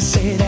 Say that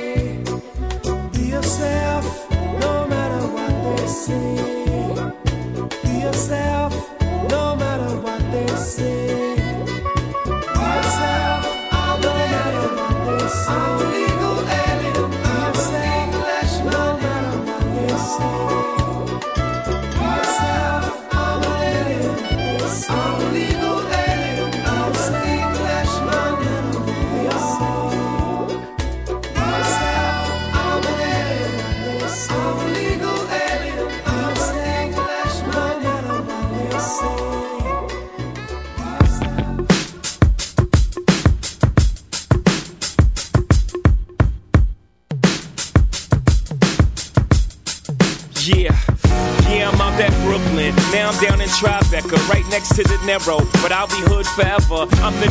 forever. I'm the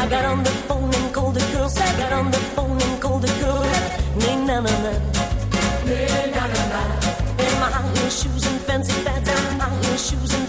I got on the phone and called the girl. I got on the phone and called the girl. Nay, na na na. Nay, na na na. In my high heel shoes and fancy fats. In my high heel shoes and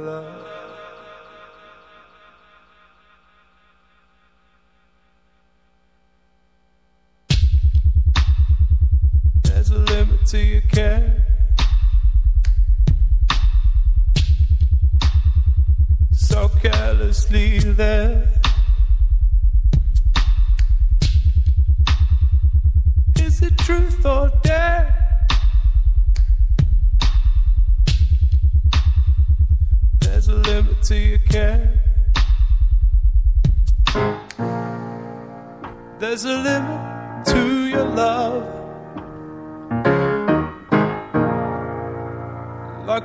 into your care. So carelessly there.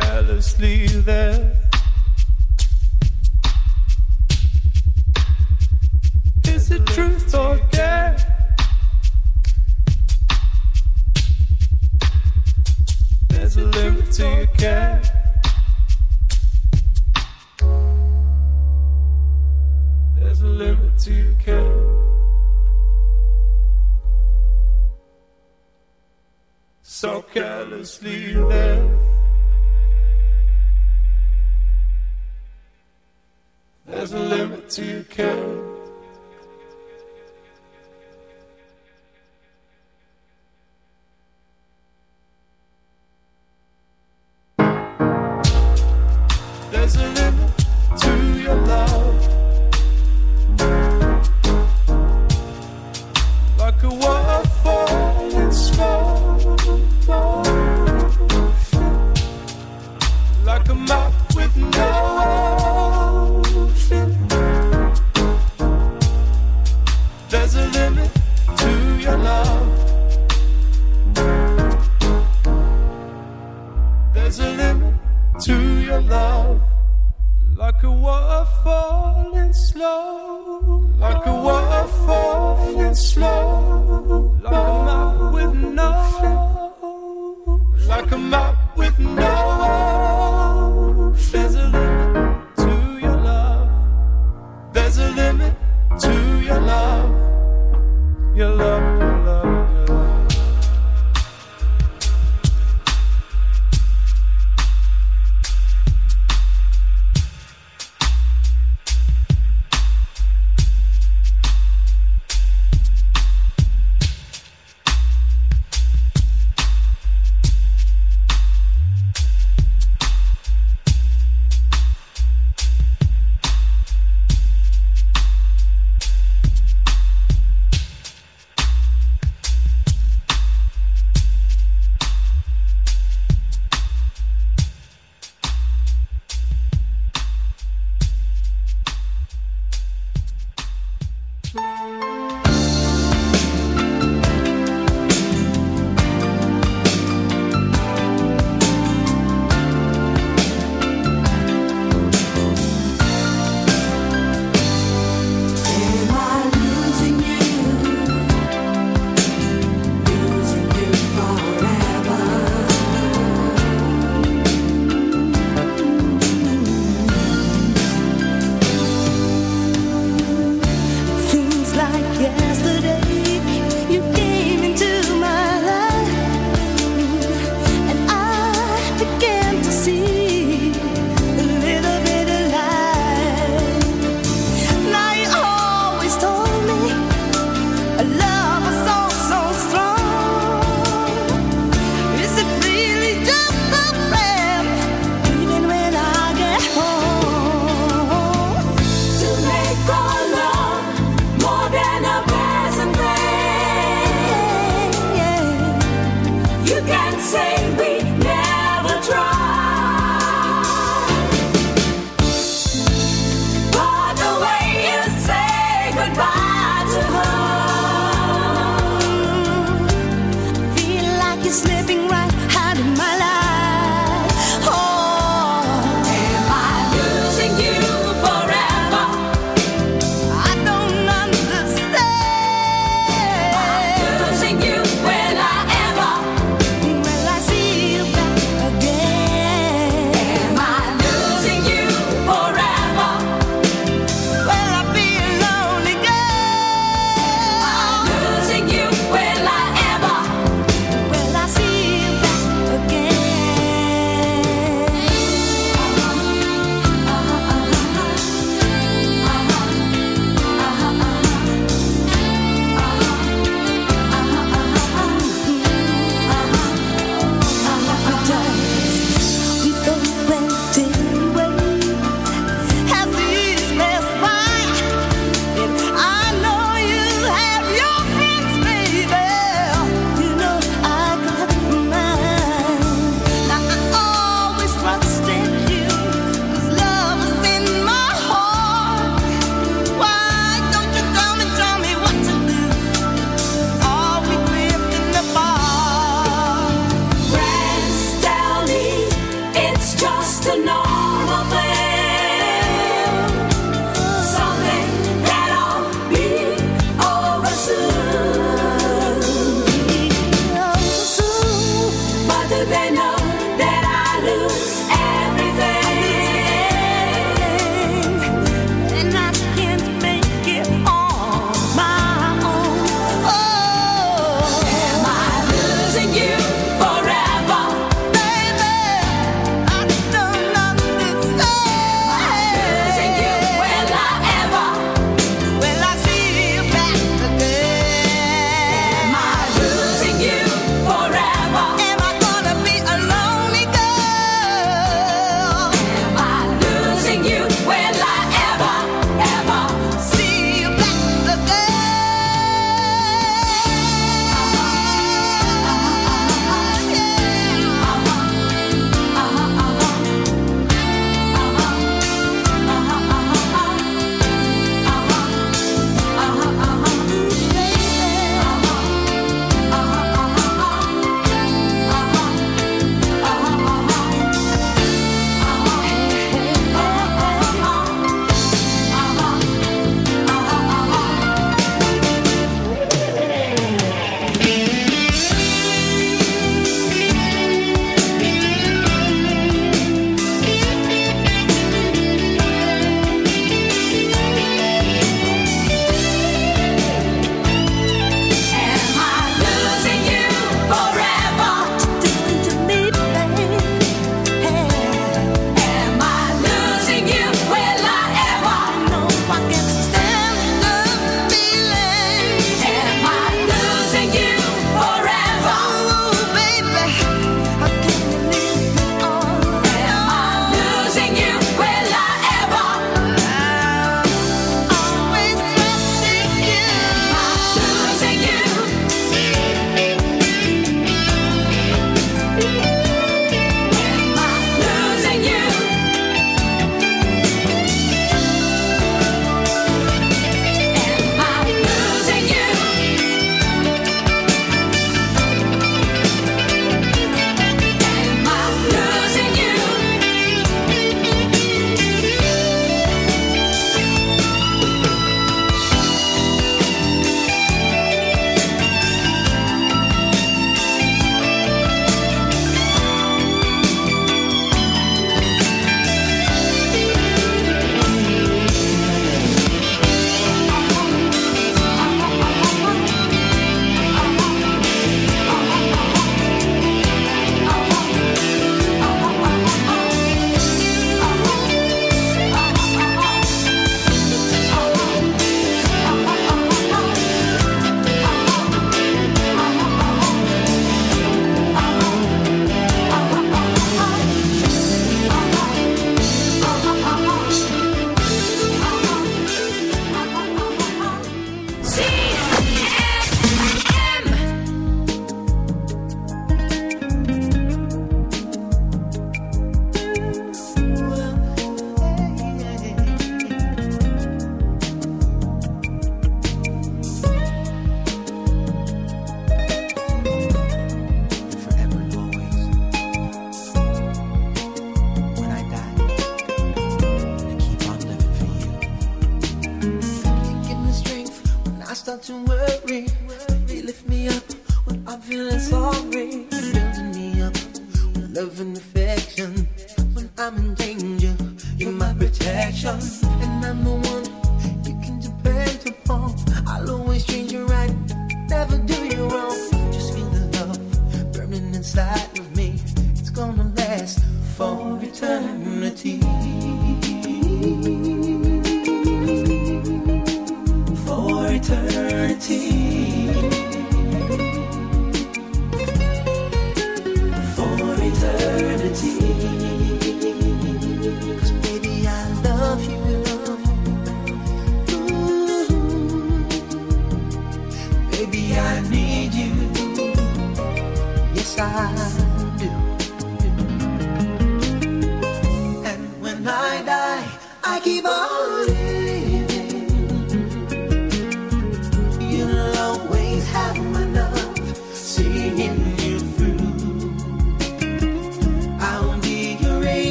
carelessly there. Is it truth or dare? There's a limit to your care. There's a limit to your care. So carelessly.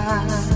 哈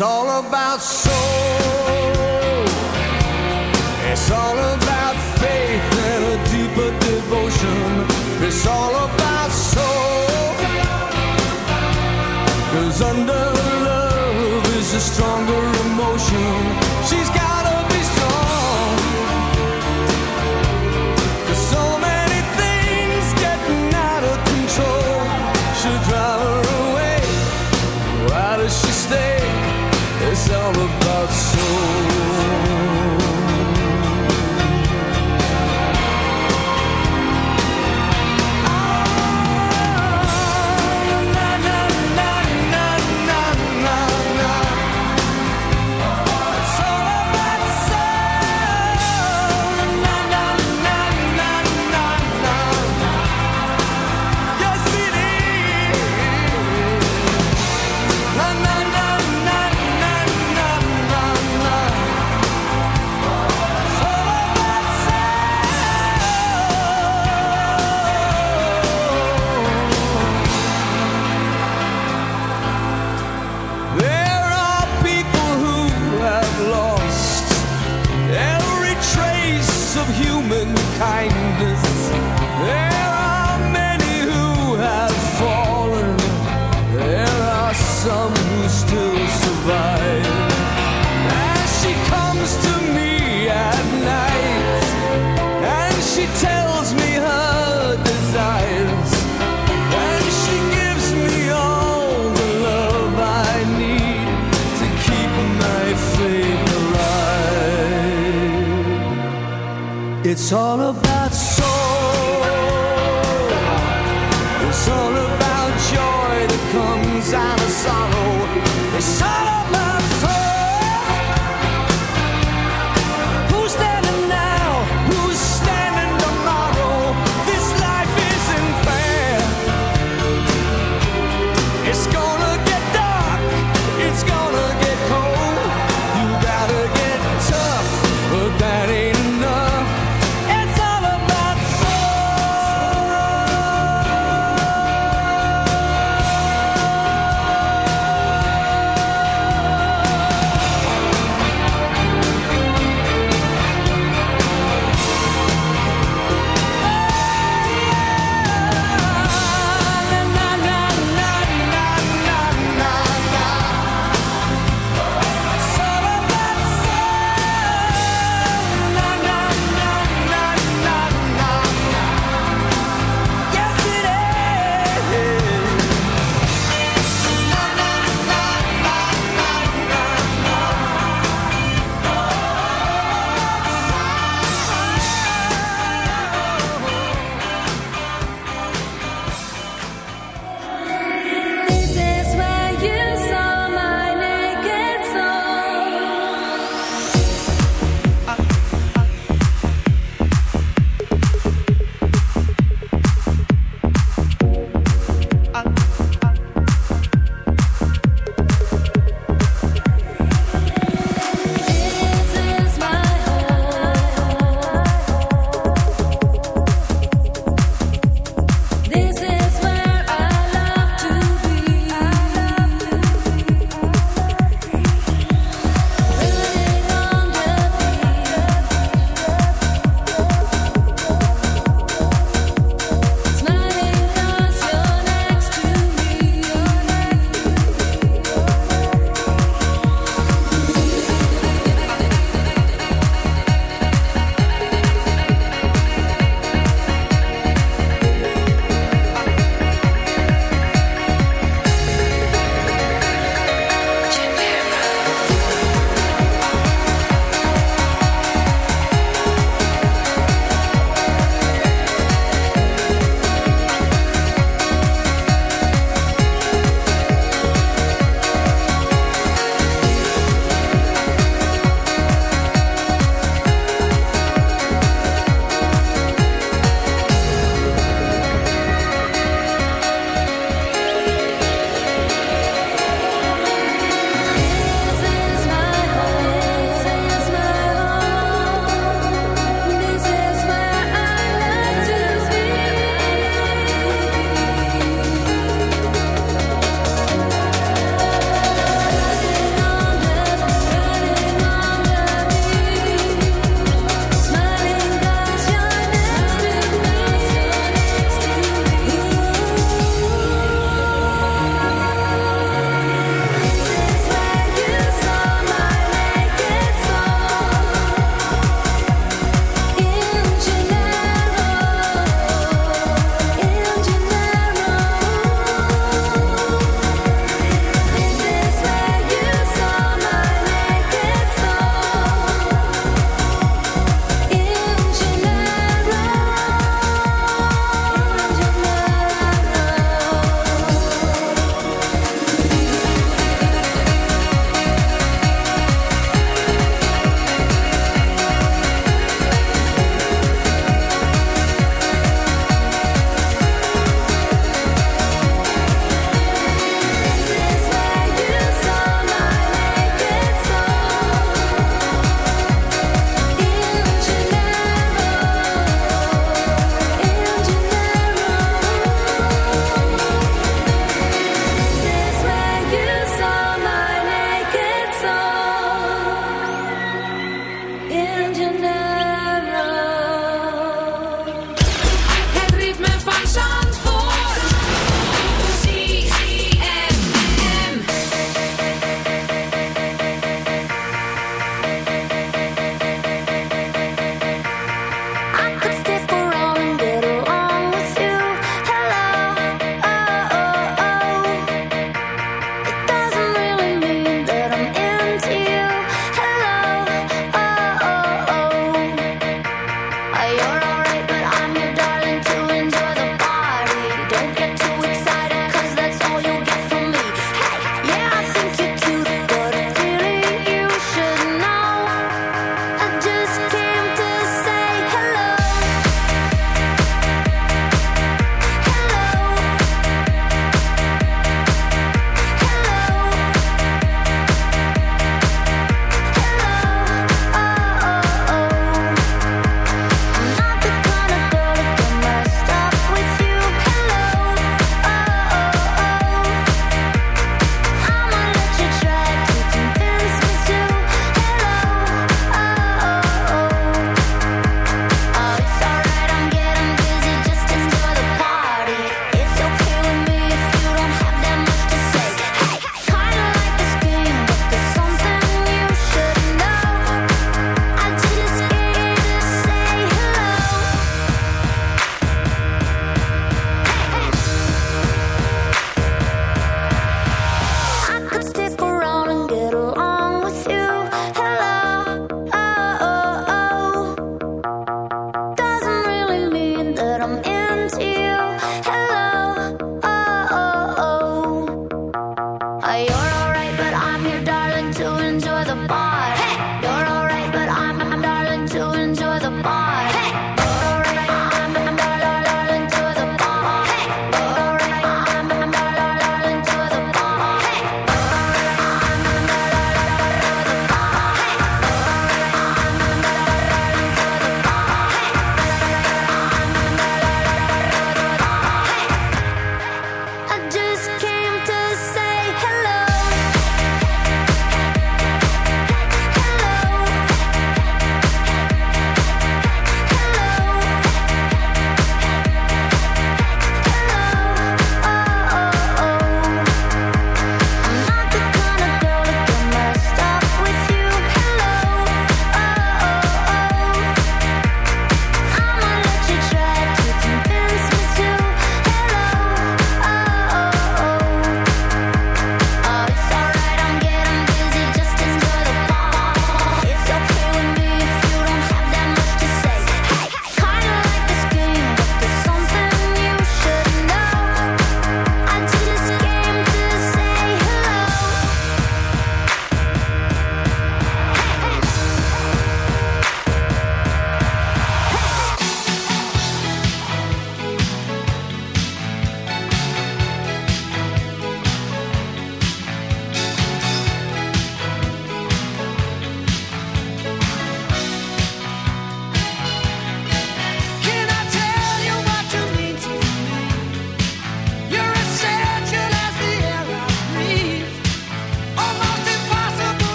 all about It's all about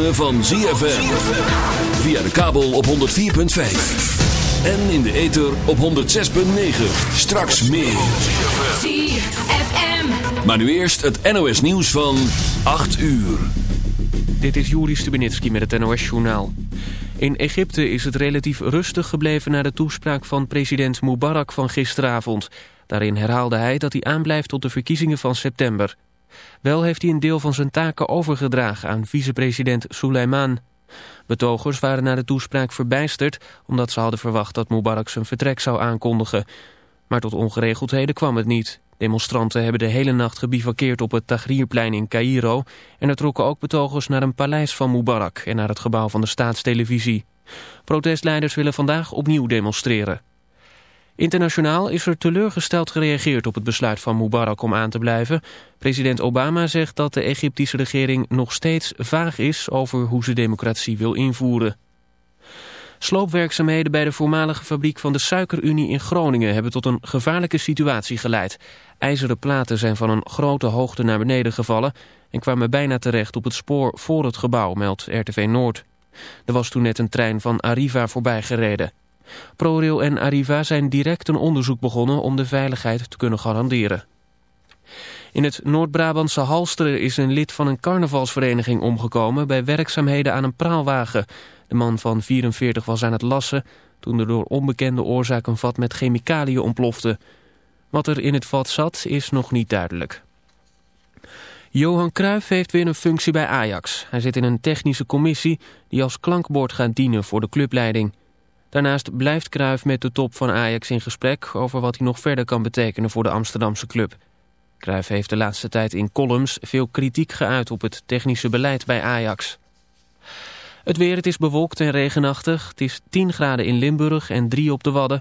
ritme van ZFM. Via de kabel op 104.5. En in de ether op 106.9. Straks meer. ZFM. Maar nu eerst het NOS nieuws van 8 uur. Dit is Juri Stubenitski met het NOS-journaal. In Egypte is het relatief rustig gebleven na de toespraak van president Mubarak van gisteravond. Daarin herhaalde hij dat hij aanblijft tot de verkiezingen van september. Wel heeft hij een deel van zijn taken overgedragen aan vicepresident Suleiman. Betogers waren na de toespraak verbijsterd omdat ze hadden verwacht dat Mubarak zijn vertrek zou aankondigen. Maar tot ongeregeldheden kwam het niet. Demonstranten hebben de hele nacht gebivakkeerd op het Tahrirplein in Cairo... en er trokken ook betogers naar een paleis van Mubarak... en naar het gebouw van de staatstelevisie. Protestleiders willen vandaag opnieuw demonstreren. Internationaal is er teleurgesteld gereageerd op het besluit van Mubarak om aan te blijven. President Obama zegt dat de Egyptische regering nog steeds vaag is over hoe ze democratie wil invoeren. Sloopwerkzaamheden bij de voormalige fabriek van de Suikerunie in Groningen hebben tot een gevaarlijke situatie geleid. IJzeren platen zijn van een grote hoogte naar beneden gevallen en kwamen bijna terecht op het spoor voor het gebouw, meldt RTV Noord. Er was toen net een trein van Arriva voorbij gereden. ProRail en Arriva zijn direct een onderzoek begonnen om de veiligheid te kunnen garanderen. In het Noord-Brabantse Halsteren is een lid van een carnavalsvereniging omgekomen bij werkzaamheden aan een praalwagen. De man van 44 was aan het lassen toen er door onbekende oorzaak een vat met chemicaliën ontplofte. Wat er in het vat zat is nog niet duidelijk. Johan Cruijff heeft weer een functie bij Ajax. Hij zit in een technische commissie die als klankbord gaat dienen voor de clubleiding. Daarnaast blijft Cruijff met de top van Ajax in gesprek over wat hij nog verder kan betekenen voor de Amsterdamse club. Cruijff heeft de laatste tijd in columns veel kritiek geuit op het technische beleid bij Ajax. Het weer, het is bewolkt en regenachtig. Het is 10 graden in Limburg en 3 op de Wadden.